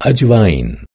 Ajwain.